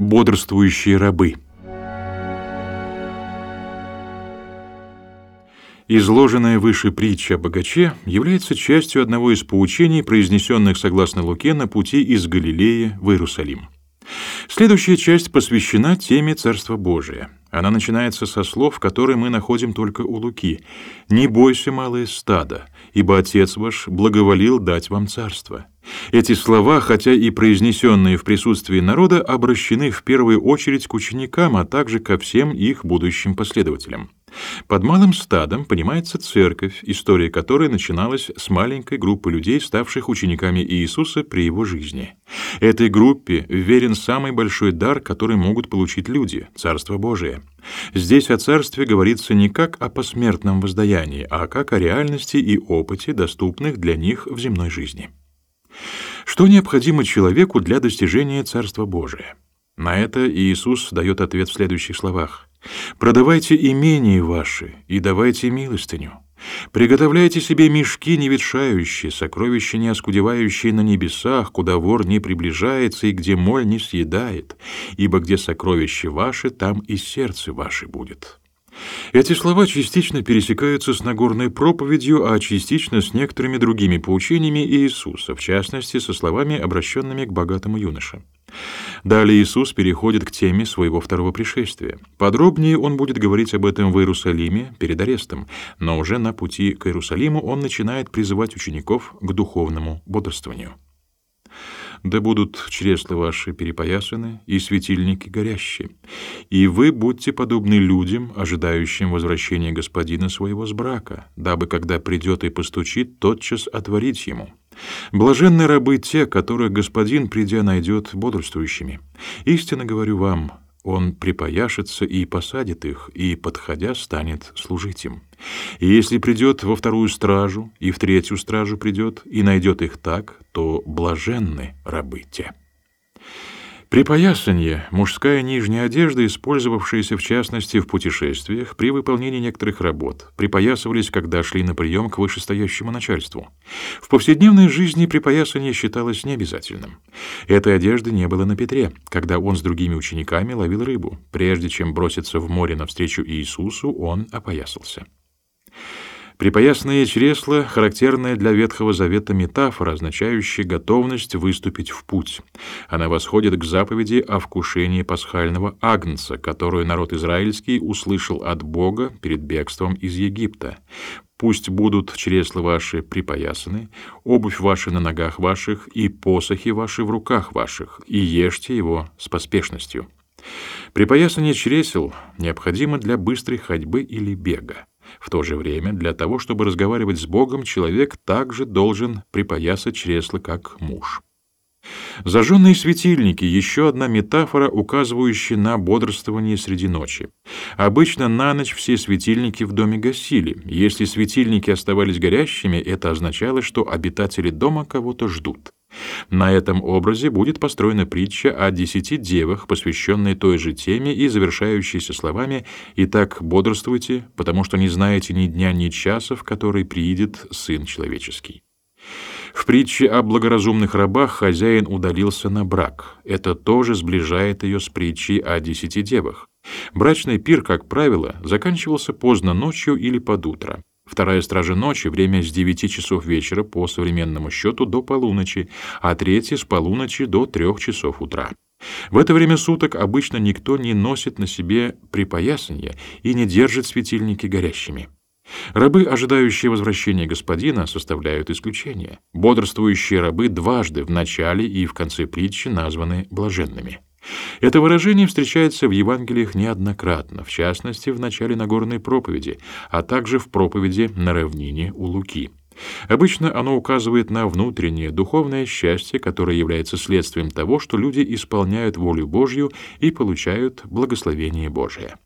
Бодрствующие рабы. Изложенная выше притча о богаче является частью одного из поучений, произнесенных согласно Луке на пути из Галилеи в Иерусалим. Следующая часть посвящена теме Царства Божия. Она начинается со слов, которые мы находим только у Луки. «Не бойся, малое стадо, ибо Отец ваш благоволил дать вам царство». Эти слова, хотя и произнесенные в присутствии народа, обращены в первую очередь к ученикам, а также ко всем их будущим последователям. Под малым стадом понимается церковь, история которой начиналась с маленькой группы людей, ставших учениками Иисуса при его жизни. Этой группе верен самый большой дар, который могут получить люди — Царство Божие. Здесь о царстве говорится не как о посмертном воздаянии, а как о реальности и опыте, доступных для них в земной жизни. Что необходимо человеку для достижения Царства Божия? На это Иисус дает ответ в следующих словах. «Продавайте имения ваши и давайте милостыню. Приготовляйте себе мешки не ветшающие, сокровища не оскудевающие на небесах, куда вор не приближается и где моль не съедает, ибо где сокровище ваше, там и сердце ваше будет». Эти слова частично пересекаются с Нагорной проповедью, а частично с некоторыми другими поучениями Иисуса, в частности, со словами, обращенными к богатому юноше. Далее Иисус переходит к теме своего второго пришествия. Подробнее он будет говорить об этом в Иерусалиме перед арестом, но уже на пути к Иерусалиму он начинает призывать учеников к духовному бодрствованию да будут чресла ваши перепоясаны и светильники горящие. И вы будьте подобны людям, ожидающим возвращения господина своего с брака, дабы, когда придет и постучит, тотчас отворить ему. Блаженны рабы те, которых господин, придя, найдет бодрствующими. Истинно говорю вам, он припояшется и посадит их, и, подходя, станет служить им. И если придет во вторую стражу, и в третью стражу придет, и найдет их так, то блаженны рабы те». Припоясанье — мужская нижняя одежда, использовавшаяся в частности в путешествиях при выполнении некоторых работ. Припоясывались, когда шли на прием к вышестоящему начальству. В повседневной жизни припоясание считалось необязательным. Этой одежды не было на Петре, когда он с другими учениками ловил рыбу. Прежде чем броситься в море навстречу Иисусу, он опоясался. Припоясное чресло — характерная для Ветхого Завета метафора, означающая готовность выступить в путь. Она восходит к заповеди о вкушении пасхального агнца, которую народ израильский услышал от Бога перед бегством из Египта. «Пусть будут чресла ваши припоясаны, обувь ваша на ногах ваших и посохи ваши в руках ваших, и ешьте его с поспешностью». Припоясание чресел необходимо для быстрой ходьбы или бега. В то же время, для того, чтобы разговаривать с Богом, человек также должен припоясать чресло как муж. Зажженные светильники — еще одна метафора, указывающая на бодрствование среди ночи. Обычно на ночь все светильники в доме гасили. Если светильники оставались горящими, это означало, что обитатели дома кого-то ждут. На этом образе будет построена притча о десяти девах, посвященная той же теме и завершающейся словами «Итак, бодрствуйте, потому что не знаете ни дня, ни часа, в который приидет Сын Человеческий». В притче о благоразумных рабах хозяин удалился на брак. Это тоже сближает ее с притчей о десяти девах. Брачный пир, как правило, заканчивался поздно ночью или под утро. Вторая стража ночи — время с 9 часов вечера по современному счету до полуночи, а третья — с полуночи до 3 часов утра. В это время суток обычно никто не носит на себе припоясанья и не держит светильники горящими. Рабы, ожидающие возвращения господина, составляют исключение. Бодрствующие рабы дважды в начале и в конце притчи названы блаженными. Это выражение встречается в Евангелиях неоднократно, в частности, в начале Нагорной проповеди, а также в проповеди на равнине у Луки. Обычно оно указывает на внутреннее духовное счастье, которое является следствием того, что люди исполняют волю Божью и получают благословение Божие.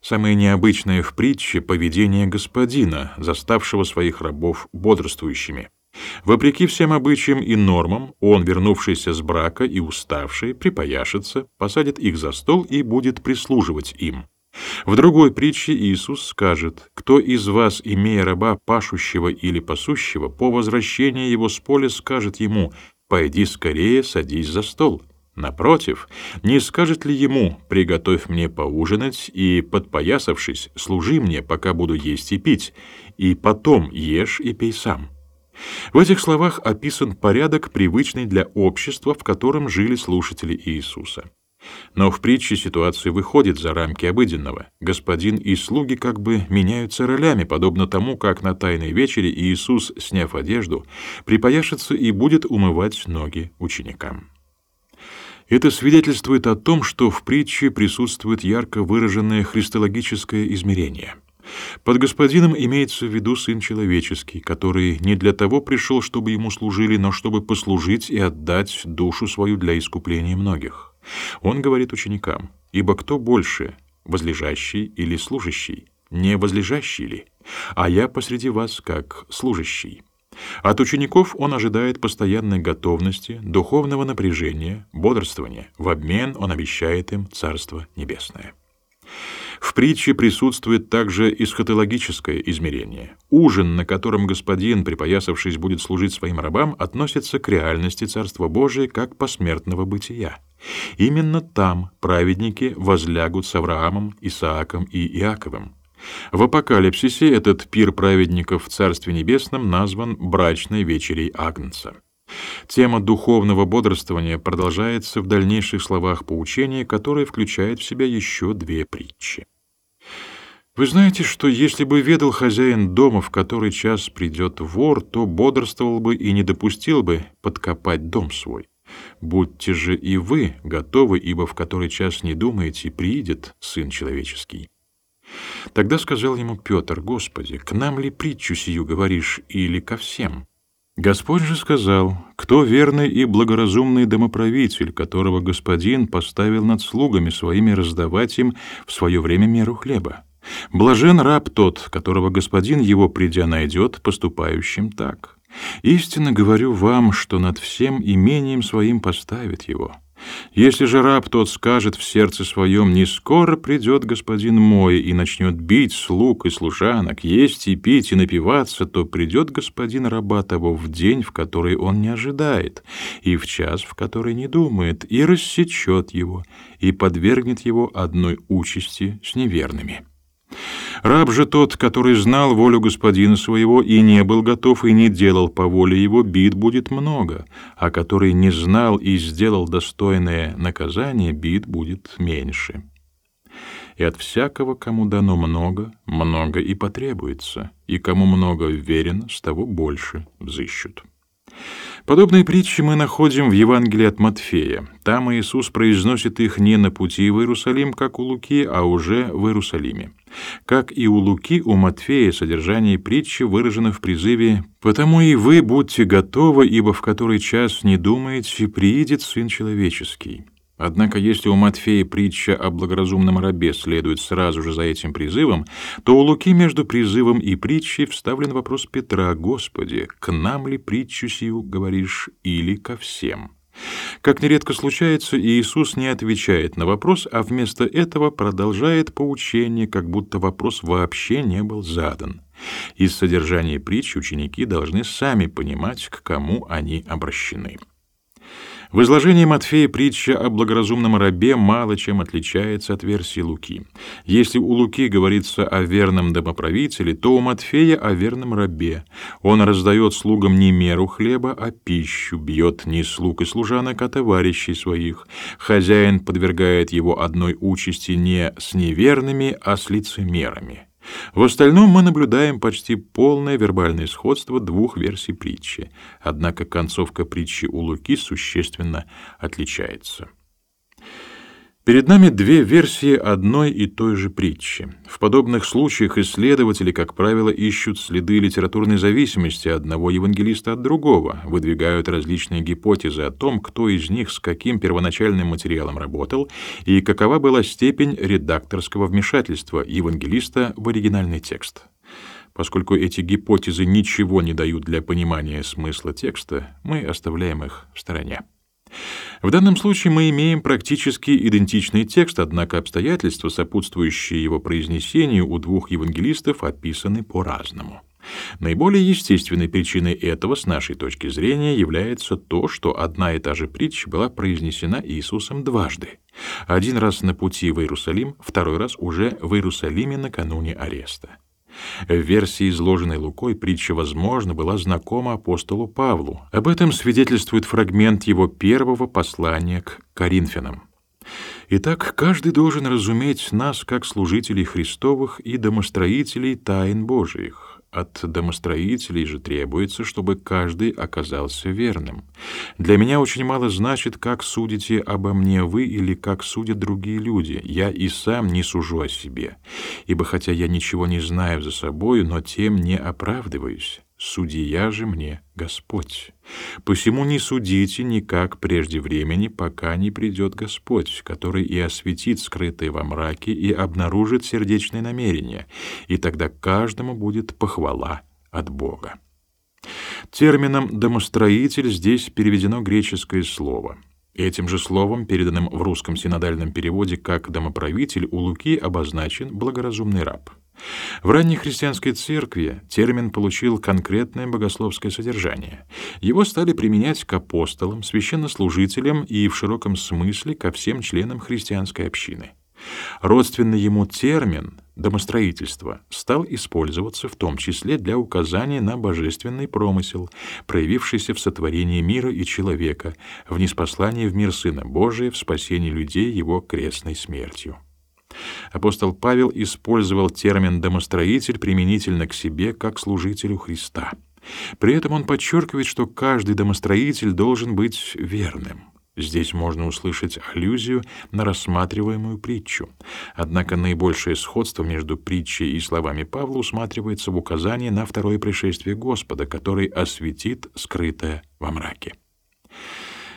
Самое необычное в притче — поведение господина, заставшего своих рабов бодрствующими. Вопреки всем обычаям и нормам, он, вернувшийся с брака и уставший, припояшется, посадит их за стол и будет прислуживать им. В другой притче Иисус скажет, «Кто из вас, имея раба пашущего или пасущего, по возвращении его с поля скажет ему, «Пойди скорее, садись за стол». Напротив, не скажет ли ему «приготовь мне поужинать и, подпоясавшись, служи мне, пока буду есть и пить, и потом ешь и пей сам». В этих словах описан порядок, привычный для общества, в котором жили слушатели Иисуса. Но в притче ситуация выходит за рамки обыденного. Господин и слуги как бы меняются ролями, подобно тому, как на Тайной вечере Иисус, сняв одежду, припояшется и будет умывать ноги ученикам. Это свидетельствует о том, что в притче присутствует ярко выраженное христологическое измерение. Под господином имеется в виду Сын Человеческий, который не для того пришел, чтобы ему служили, но чтобы послужить и отдать душу свою для искупления многих. Он говорит ученикам, «Ибо кто больше, возлежащий или служащий? Не возлежащий ли? А я посреди вас как служащий». От учеников он ожидает постоянной готовности, духовного напряжения, бодрствования. В обмен он обещает им Царство Небесное. В притче присутствует также эсхатологическое измерение. Ужин, на котором господин, припоясавшись, будет служить своим рабам, относится к реальности Царства Божия как посмертного бытия. Именно там праведники возлягут с Авраамом, Исааком и Иаковым. В Апокалипсисе этот пир праведников в Царстве Небесном назван брачной вечерей Агнца. Тема духовного бодрствования продолжается в дальнейших словах поучения, которое включает в себя еще две притчи. Вы знаете, что если бы ведал хозяин дома, в который час придет вор, то бодрствовал бы и не допустил бы подкопать дом свой. Будьте же и вы готовы, ибо в который час не думаете, приидет Сын Человеческий. Тогда сказал ему Петр, «Господи, к нам ли притчу сию говоришь или ко всем?» Господь же сказал, «Кто верный и благоразумный домоправитель, которого господин поставил над слугами своими раздавать им в свое время меру хлеба? Блажен раб тот, которого господин его, придя, найдет, поступающим так. Истинно говорю вам, что над всем имением своим поставит его». Если же раб тот скажет в сердце своем, «Не скоро придет господин мой и начнет бить слуг и служанок, есть и пить и напиваться», то придет господин раба того в день, в который он не ожидает, и в час, в который не думает, и рассечет его, и подвергнет его одной участи с неверными». Раб же тот, который знал волю господина своего и не был готов и не делал по воле его, бит будет много, а который не знал и сделал достойное наказание, бит будет меньше. И от всякого, кому дано много, много и потребуется, и кому много верен, с того больше взыщут. Подобные притчи мы находим в Евангелии от Матфея. Там Иисус произносит их не на пути в Иерусалим, как у Луки, а уже в Иерусалиме. Как и у Луки, у Матфея содержание притчи выражено в призыве «Потому и вы будьте готовы, ибо в который час не думаете, приидет Сын Человеческий». Однако, если у Матфея притча о благоразумном рабе следует сразу же за этим призывом, то у Луки между призывом и притчей вставлен вопрос Петра «Господи, к нам ли притчу сию говоришь или ко всем?» Как нередко случается, Иисус не отвечает на вопрос, а вместо этого продолжает поучение, как будто вопрос вообще не был задан. Из содержания притчи ученики должны сами понимать, к кому они обращены. В изложении Матфея притча о благоразумном рабе мало чем отличается от версии Луки. Если у Луки говорится о верном домоправителе, то у Матфея о верном рабе. Он раздает слугам не меру хлеба, а пищу, бьет не слуг и служанок, а товарищей своих. Хозяин подвергает его одной участи не с неверными, а с лицемерами. В остальном мы наблюдаем почти полное вербальное сходство двух версий притчи, однако концовка притчи у Луки существенно отличается. Перед нами две версии одной и той же притчи. В подобных случаях исследователи, как правило, ищут следы литературной зависимости одного евангелиста от другого, выдвигают различные гипотезы о том, кто из них с каким первоначальным материалом работал и какова была степень редакторского вмешательства евангелиста в оригинальный текст. Поскольку эти гипотезы ничего не дают для понимания смысла текста, мы оставляем их в стороне. В данном случае мы имеем практически идентичный текст, однако обстоятельства, сопутствующие его произнесению, у двух евангелистов описаны по-разному. Наиболее естественной причиной этого, с нашей точки зрения, является то, что одна и та же притча была произнесена Иисусом дважды. Один раз на пути в Иерусалим, второй раз уже в Иерусалиме накануне ареста. В версии, изложенной Лукой, притча, возможно, была знакома апостолу Павлу. Об этом свидетельствует фрагмент его первого послания к Коринфянам. Итак, каждый должен разуметь нас как служителей Христовых и домостроителей тайн Божиих. От домостроителей же требуется, чтобы каждый оказался верным. Для меня очень мало значит, как судите обо мне вы или как судят другие люди. Я и сам не сужу о себе, ибо хотя я ничего не знаю за собою, но тем не оправдываюсь. Судья же мне Господь. Посему не судите никак прежде времени, пока не придет Господь, который и осветит скрытые во мраке и обнаружит сердечные намерения, и тогда каждому будет похвала от Бога. Термином «домостроитель» здесь переведено греческое слово. Этим же словом, переданным в русском синодальном переводе как «домоправитель», у Луки обозначен «благоразумный раб». В ранней христианской церкви термин получил конкретное богословское содержание. Его стали применять к апостолам, священнослужителям и в широком смысле ко всем членам христианской общины. Родственный ему термин «домостроительство» стал использоваться в том числе для указания на божественный промысел, проявившийся в сотворении мира и человека, в неспослании в мир Сына Божия, в спасении людей его крестной смертью. Апостол Павел использовал термин «домостроитель» применительно к себе как служителю Христа. При этом он подчеркивает, что каждый домостроитель должен быть верным. Здесь можно услышать аллюзию на рассматриваемую притчу. Однако наибольшее сходство между притчей и словами Павла усматривается в указании на второе пришествие Господа, который осветит скрытое во мраке.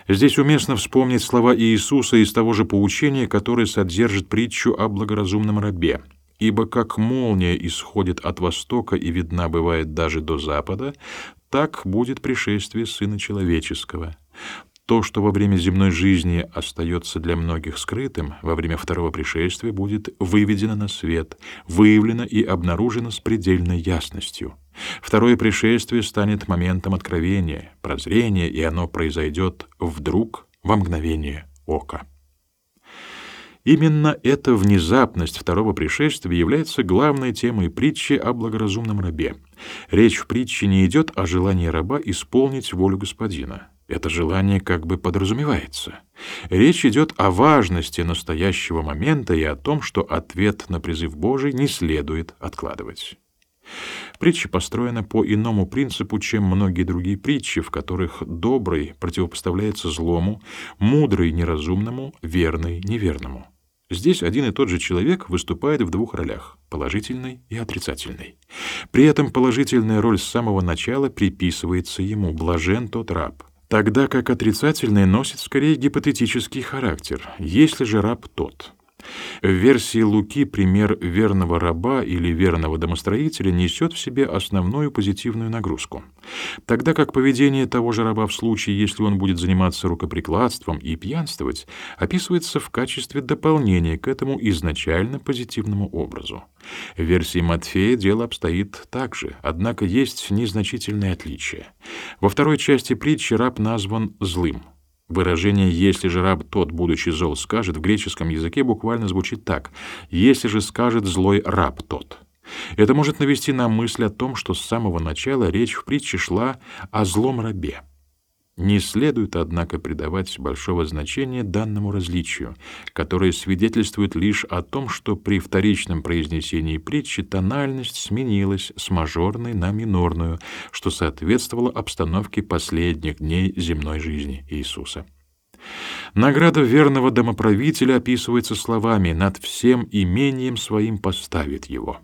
Здесь уместно вспомнить слова Иисуса из того же поучения, которое содержит притчу о благоразумном рабе. «Ибо как молния исходит от востока и видна бывает даже до запада, так будет пришествие Сына Человеческого. То, что во время земной жизни остается для многих скрытым, во время второго пришествия будет выведено на свет, выявлено и обнаружено с предельной ясностью. Второе пришествие станет моментом откровения, прозрения, и оно произойдет вдруг, во мгновение ока. Именно эта внезапность второго пришествия является главной темой притчи о благоразумном рабе. Речь в притче не идет о желании раба исполнить волю господина. Это желание как бы подразумевается. Речь идет о важности настоящего момента и о том, что ответ на призыв Божий не следует откладывать. Притча построена по иному принципу, чем многие другие притчи, в которых добрый противопоставляется злому, мудрый неразумному, верный неверному. Здесь один и тот же человек выступает в двух ролях — положительной и отрицательной. При этом положительная роль с самого начала приписывается ему «блажен тот раб», тогда как отрицательная носит скорее гипотетический характер, если же раб тот. В версии Луки пример верного раба или верного домостроителя несет в себе основную позитивную нагрузку, тогда как поведение того же раба в случае, если он будет заниматься рукоприкладством и пьянствовать, описывается в качестве дополнения к этому изначально позитивному образу. В версии Матфея дело обстоит так же, однако есть незначительные отличия. Во второй части притчи раб назван злым — Выражение «если же раб тот, будучи зол, скажет» в греческом языке буквально звучит так «если же скажет злой раб тот». Это может навести на мысль о том, что с самого начала речь в притче шла о злом рабе. Не следует, однако, придавать большого значения данному различию, которое свидетельствует лишь о том, что при вторичном произнесении притчи тональность сменилась с мажорной на минорную, что соответствовало обстановке последних дней земной жизни Иисуса. Награда верного домоправителя описывается словами «над всем имением своим поставит его».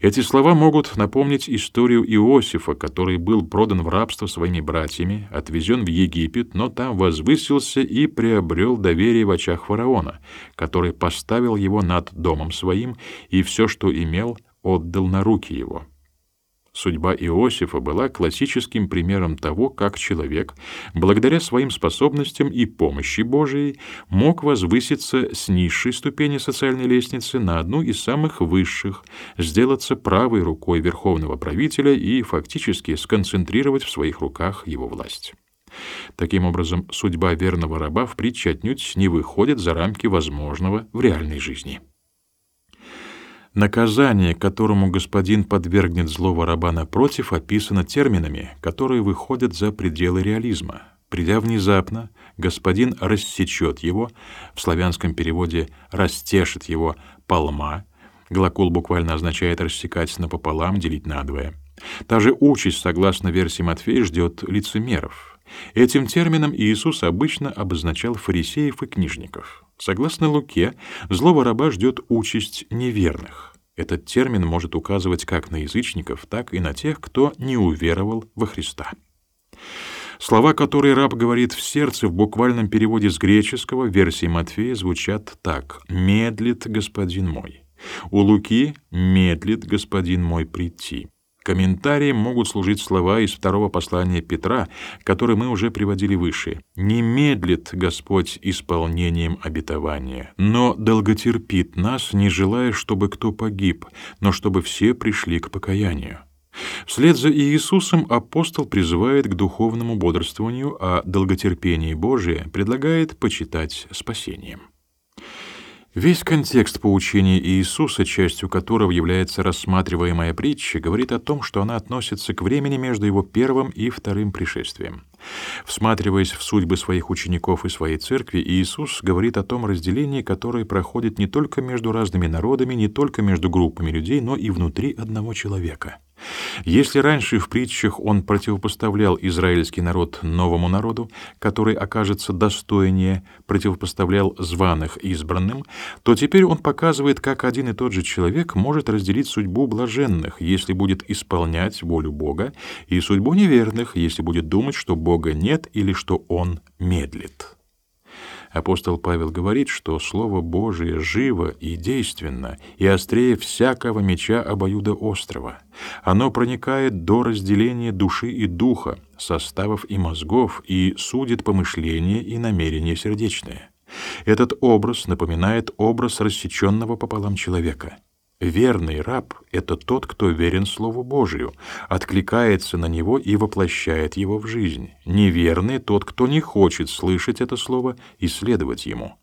Эти слова могут напомнить историю Иосифа, который был продан в рабство своими братьями, отвезен в Египет, но там возвысился и приобрел доверие в очах фараона, который поставил его над домом своим и все, что имел, отдал на руки его. Судьба Иосифа была классическим примером того, как человек, благодаря своим способностям и помощи Божией, мог возвыситься с низшей ступени социальной лестницы на одну из самых высших, сделаться правой рукой верховного правителя и фактически сконцентрировать в своих руках его власть. Таким образом, судьба верного раба в притче отнюдь не выходит за рамки возможного в реальной жизни. Наказание, которому господин подвергнет злого раба напротив, описано терминами, которые выходят за пределы реализма. Придя внезапно, господин рассечет его, в славянском переводе «растешит его» «полма», глагол буквально означает «рассекать напополам», «делить надвое». Та же участь, согласно версии Матфея, ждет лицемеров. Этим термином Иисус обычно обозначал фарисеев и книжников. Согласно Луке, злого раба ждет участь неверных. Этот термин может указывать как на язычников, так и на тех, кто не уверовал во Христа. Слова, которые раб говорит в сердце, в буквальном переводе с греческого версии Матфея звучат так: "Медлит господин мой". У Луки "Медлит господин мой прийти". Комментарием могут служить слова из второго послания Петра, которые мы уже приводили выше. «Не медлит Господь исполнением обетования, но долготерпит нас, не желая, чтобы кто погиб, но чтобы все пришли к покаянию». Вслед за Иисусом апостол призывает к духовному бодрствованию, а долготерпение Божие предлагает почитать спасением. Весь контекст поучения Иисуса, частью которого является рассматриваемая притча, говорит о том, что она относится к времени между его первым и вторым пришествием. Всматриваясь в судьбы своих учеников и своей церкви, Иисус говорит о том разделении, которое проходит не только между разными народами, не только между группами людей, но и внутри одного человека — если раньше в притчах он противопоставлял израильский народ новому народу, который окажется достойнее, противопоставлял званых избранным, то теперь он показывает, как один и тот же человек может разделить судьбу блаженных, если будет исполнять волю Бога, и судьбу неверных, если будет думать, что Бога нет или что он медлит. Апостол Павел говорит, что Слово Божие живо и действенно, и острее всякого меча обоюдоострого. Оно проникает до разделения души и духа, составов и мозгов, и судит помышления и намерения сердечные. Этот образ напоминает образ рассеченного пополам человека — Верный раб — это тот, кто верен Слову Божию, откликается на него и воплощает его в жизнь. Неверный — тот, кто не хочет слышать это Слово и следовать ему.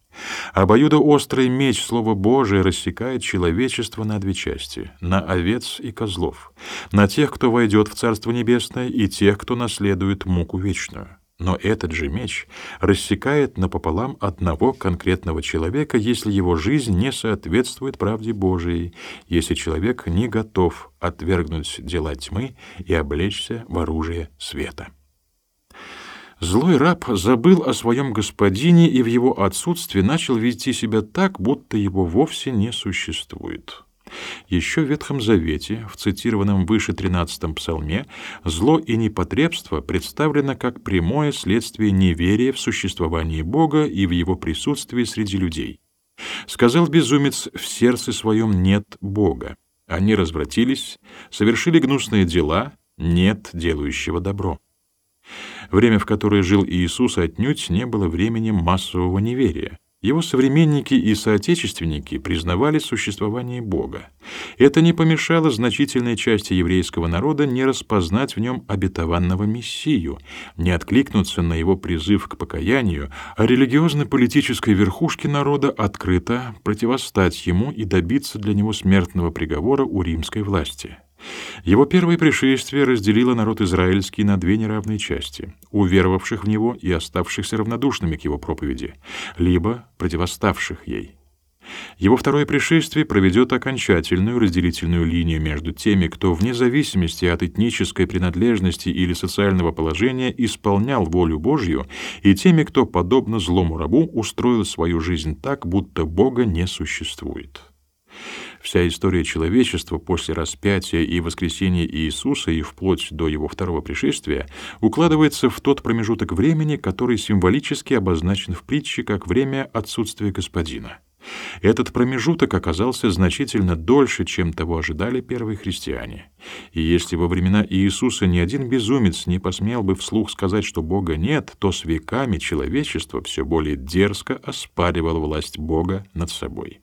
Обоюдоострый меч Слова Божия рассекает человечество на две части — на овец и козлов, на тех, кто войдет в Царство Небесное, и тех, кто наследует муку вечную. Но этот же меч рассекает напополам одного конкретного человека, если его жизнь не соответствует правде Божией, если человек не готов отвергнуть дела тьмы и облечься в оружие света. Злой раб забыл о своем господине и в его отсутствии начал вести себя так, будто его вовсе не существует. Еще в Ветхом Завете, в цитированном выше 13-м псалме, зло и непотребство представлено как прямое следствие неверия в существование Бога и в его присутствии среди людей. Сказал безумец, в сердце своем нет Бога. Они развратились, совершили гнусные дела, нет делающего добро. Время, в которое жил Иисус, отнюдь не было временем массового неверия. Его современники и соотечественники признавали существование Бога. Это не помешало значительной части еврейского народа не распознать в нем обетованного Мессию, не откликнуться на его призыв к покаянию, а религиозно-политической верхушке народа открыто противостать ему и добиться для него смертного приговора у римской власти. Его первое пришествие разделило народ израильский на две неравные части — уверовавших в него и оставшихся равнодушными к его проповеди, либо противоставших ей. Его второе пришествие проведет окончательную разделительную линию между теми, кто вне зависимости от этнической принадлежности или социального положения исполнял волю Божью, и теми, кто, подобно злому рабу, устроил свою жизнь так, будто Бога не существует. Вся история человечества после распятия и воскресения Иисуса и вплоть до его второго пришествия укладывается в тот промежуток времени, который символически обозначен в притче как время отсутствия Господина. Этот промежуток оказался значительно дольше, чем того ожидали первые христиане. И если во времена Иисуса ни один безумец не посмел бы вслух сказать, что Бога нет, то с веками человечество все более дерзко оспаривало власть Бога над собой.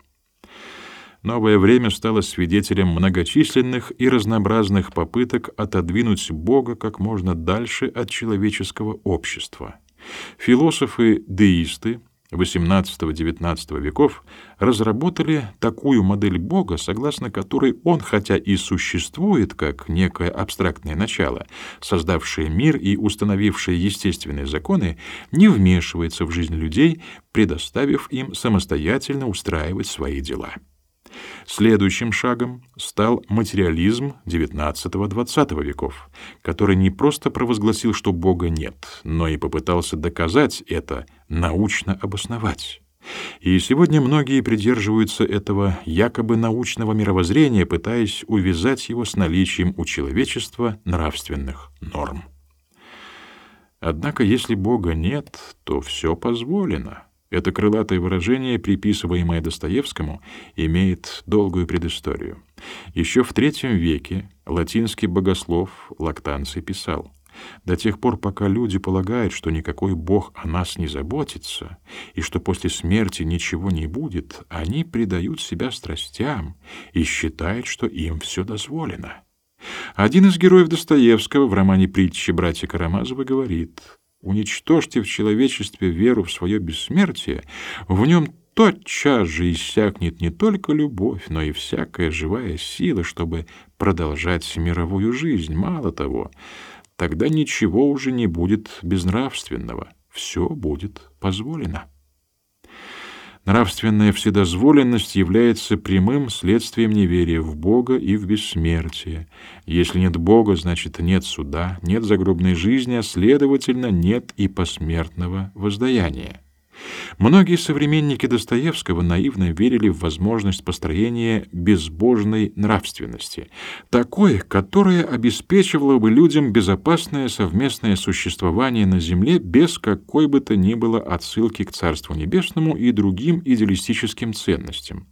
Новое время стало свидетелем многочисленных и разнообразных попыток отодвинуть Бога как можно дальше от человеческого общества. Философы-деисты XVIII-XIX веков разработали такую модель Бога, согласно которой он, хотя и существует как некое абстрактное начало, создавшее мир и установившее естественные законы, не вмешивается в жизнь людей, предоставив им самостоятельно устраивать свои дела. Следующим шагом стал материализм XIX-XX веков, который не просто провозгласил, что Бога нет, но и попытался доказать это, научно обосновать. И сегодня многие придерживаются этого якобы научного мировоззрения, пытаясь увязать его с наличием у человечества нравственных норм. Однако, если Бога нет, то все позволено. Это крылатое выражение, приписываемое Достоевскому, имеет долгую предысторию. Еще в III веке латинский богослов Лактанций писал: до тех пор, пока люди полагают, что никакой Бог о нас не заботится, и что после смерти ничего не будет, они предают себя страстям и считают, что им все дозволено. Один из героев Достоевского в романе «Притчи братья Карамазовы» говорит Уничтожьте в человечестве веру в свое бессмертие, в нем тотчас же иссякнет не только любовь, но и всякая живая сила, чтобы продолжать мировую жизнь. Мало того, тогда ничего уже не будет безнравственного, все будет позволено. Нравственная вседозволенность является прямым следствием неверия в Бога и в бессмертие. Если нет Бога, значит нет суда, нет загробной жизни, а следовательно нет и посмертного воздаяния. Многие современники Достоевского наивно верили в возможность построения безбожной нравственности, такой, которая обеспечивала бы людям безопасное совместное существование на земле без какой бы то ни было отсылки к Царству Небесному и другим идеалистическим ценностям.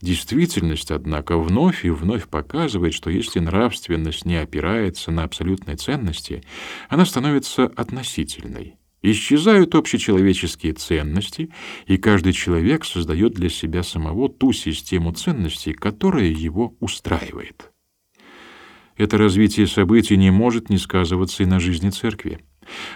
Действительность, однако, вновь и вновь показывает, что если нравственность не опирается на абсолютные ценности, она становится относительной. Исчезают общечеловеческие ценности, и каждый человек создает для себя самого ту систему ценностей, которая его устраивает. Это развитие событий не может не сказываться и на жизни церкви.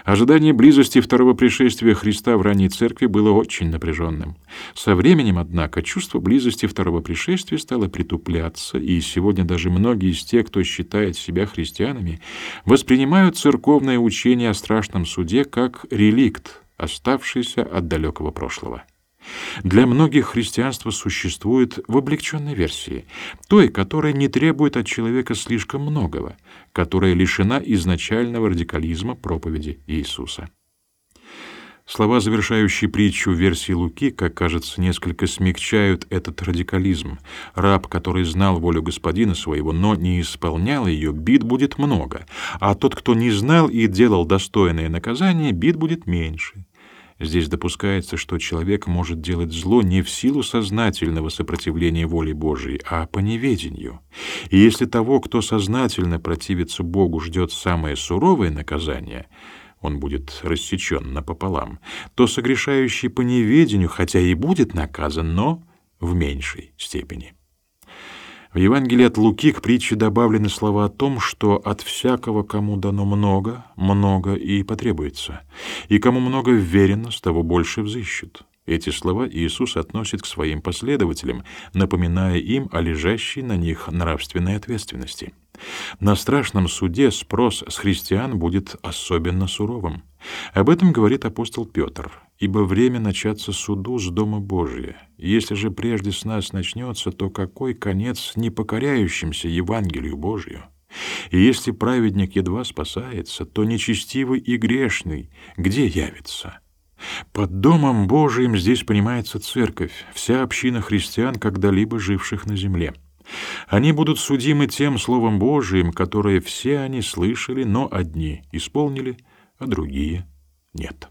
Ожидание близости второго пришествия Христа в ранней церкви было очень напряженным. Со временем, однако, чувство близости второго пришествия стало притупляться, и сегодня даже многие из тех, кто считает себя христианами, воспринимают церковное учение о страшном суде как реликт, оставшийся от далекого прошлого. Для многих христианство существует в облегченной версии, той, которая не требует от человека слишком многого, которая лишена изначального радикализма проповеди Иисуса. Слова, завершающие притчу в версии Луки, как кажется, несколько смягчают этот радикализм. Раб, который знал волю господина своего, но не исполнял ее, бит будет много, а тот, кто не знал и делал достойное наказание, бит будет меньше. Здесь допускается, что человек может делать зло не в силу сознательного сопротивления воле Божией, а по неведению. И если того, кто сознательно противится Богу, ждет самое суровое наказание, он будет рассечен напополам, то согрешающий по неведению, хотя и будет наказан, но в меньшей степени. В Евангелии от Луки к притче добавлены слова о том, что от всякого, кому дано много, много и потребуется, и кому много вверено, с того больше взыщут. Эти слова Иисус относит к своим последователям, напоминая им о лежащей на них нравственной ответственности. На страшном суде спрос с христиан будет особенно суровым. Об этом говорит апостол Петр. «Ибо время начаться суду с Дома Божия. Если же прежде с нас начнется, то какой конец непокоряющимся Евангелию Божию?» И если праведник едва спасается, то нечестивый и грешный где явится? Под Домом Божиим здесь понимается церковь, вся община христиан, когда-либо живших на земле. Они будут судимы тем Словом Божиим, которое все они слышали, но одни исполнили, а другие нет.